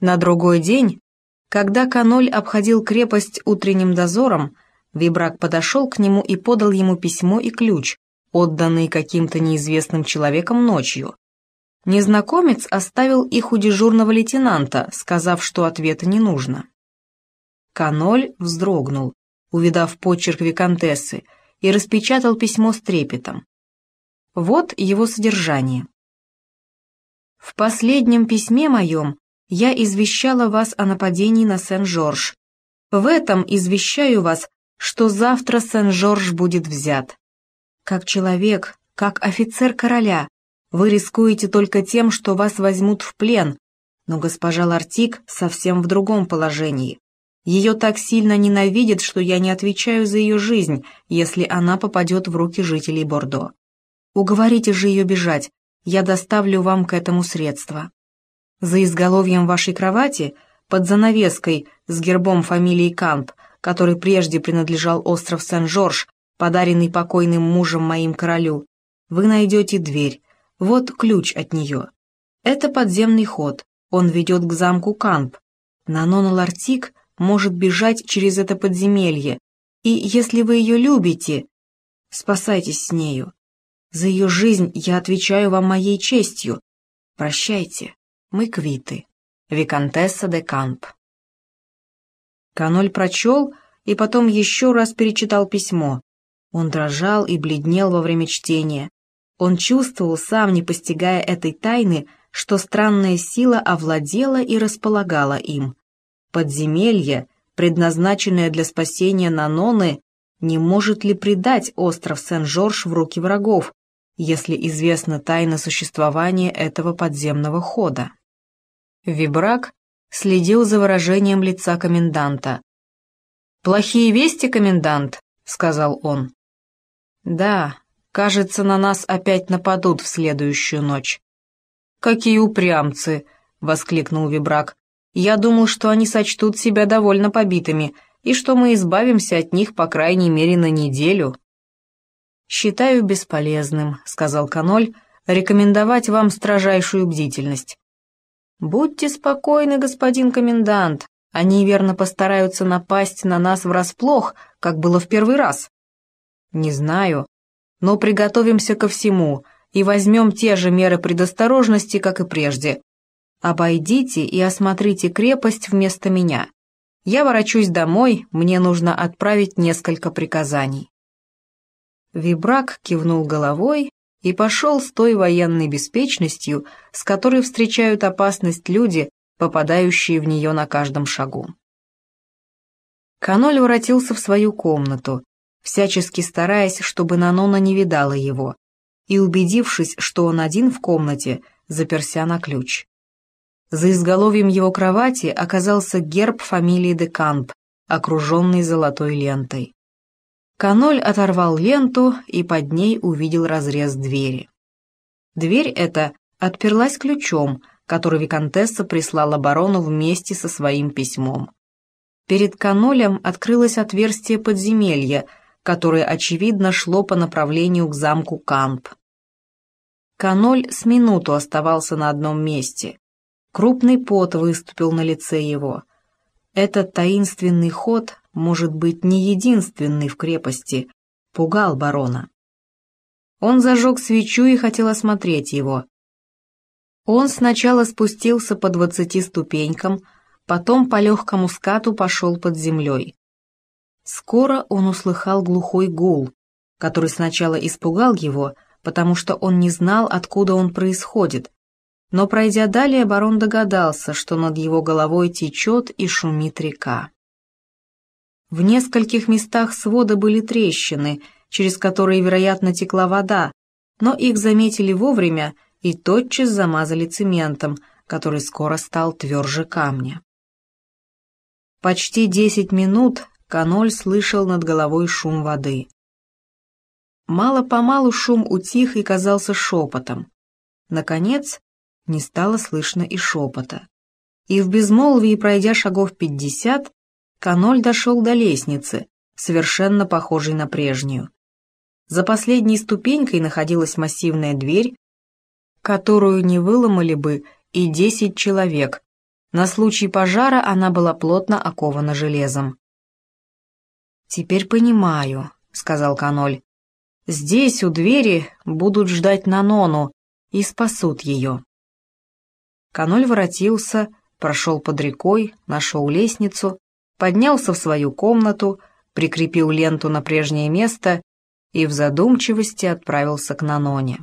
На другой день, когда Каноль обходил крепость утренним дозором, Вибрак подошел к нему и подал ему письмо и ключ, отданные каким-то неизвестным человеком ночью. Незнакомец оставил их у дежурного лейтенанта, сказав, что ответа не нужно. Каноль вздрогнул, увидав почерк виконтессы, и распечатал письмо с трепетом. Вот его содержание. «В последнем письме моем я извещала вас о нападении на Сен-Жорж. В этом извещаю вас, что завтра Сен-Жорж будет взят. Как человек, как офицер короля, вы рискуете только тем, что вас возьмут в плен, но госпожа Лартик совсем в другом положении. Ее так сильно ненавидят, что я не отвечаю за ее жизнь, если она попадет в руки жителей Бордо. Уговорите же ее бежать, я доставлю вам к этому средства. За изголовьем вашей кровати, под занавеской с гербом фамилии Камп, который прежде принадлежал остров Сен-Жорж, подаренный покойным мужем моим королю, вы найдете дверь. Вот ключ от нее. Это подземный ход. Он ведет к замку Камп. Нанона Лартик может бежать через это подземелье. И если вы ее любите, спасайтесь с нею. За ее жизнь я отвечаю вам моей честью. Прощайте, мы квиты. Викантесса де Камп. Каноль прочел и потом еще раз перечитал письмо. Он дрожал и бледнел во время чтения. Он чувствовал, сам не постигая этой тайны, что странная сила овладела и располагала им. Подземелье, предназначенное для спасения Наноны, не может ли предать остров Сен-Жорж в руки врагов, если известна тайна существования этого подземного хода? Вибрак следил за выражением лица коменданта. «Плохие вести, комендант», — сказал он. «Да, кажется, на нас опять нападут в следующую ночь». «Какие упрямцы!» — воскликнул Вибрак. «Я думал, что они сочтут себя довольно побитыми, и что мы избавимся от них, по крайней мере, на неделю». «Считаю бесполезным», — сказал Каноль, — «рекомендовать вам строжайшую бдительность. «Будьте спокойны, господин комендант. Они верно постараются напасть на нас врасплох, как было в первый раз». «Не знаю, но приготовимся ко всему и возьмем те же меры предосторожности, как и прежде. Обойдите и осмотрите крепость вместо меня. Я ворочусь домой, мне нужно отправить несколько приказаний». Вибрак кивнул головой и пошел с той военной беспечностью, с которой встречают опасность люди, попадающие в нее на каждом шагу. Каноль воротился в свою комнату, всячески стараясь, чтобы Нанона не видала его, и, убедившись, что он один в комнате, заперся на ключ. За изголовьем его кровати оказался герб фамилии де Камп, окруженный золотой лентой. Каноль оторвал ленту и под ней увидел разрез двери. Дверь эта отперлась ключом, который виконтесса прислала барону вместе со своим письмом. Перед канолем открылось отверстие подземелья, которое, очевидно, шло по направлению к замку Камп. Каноль с минуту оставался на одном месте. Крупный пот выступил на лице его. Этот таинственный ход может быть, не единственный в крепости, пугал барона. Он зажег свечу и хотел осмотреть его. Он сначала спустился по двадцати ступенькам, потом по легкому скату пошел под землей. Скоро он услыхал глухой гул, который сначала испугал его, потому что он не знал, откуда он происходит, но, пройдя далее, барон догадался, что над его головой течет и шумит река. В нескольких местах свода были трещины, через которые, вероятно, текла вода, но их заметили вовремя и тотчас замазали цементом, который скоро стал тверже камня. Почти десять минут Каноль слышал над головой шум воды. Мало-помалу шум утих и казался шепотом. Наконец, не стало слышно и шепота. И в безмолвии, пройдя шагов пятьдесят, Каноль дошел до лестницы, совершенно похожей на прежнюю. За последней ступенькой находилась массивная дверь, которую не выломали бы и десять человек, На случай пожара она была плотно окована железом. «Теперь понимаю», — сказал Каноль. «Здесь, у двери, будут ждать Нанону и спасут ее». Каноль воротился, прошел под рекой, нашел лестницу, поднялся в свою комнату, прикрепил ленту на прежнее место и в задумчивости отправился к Наноне.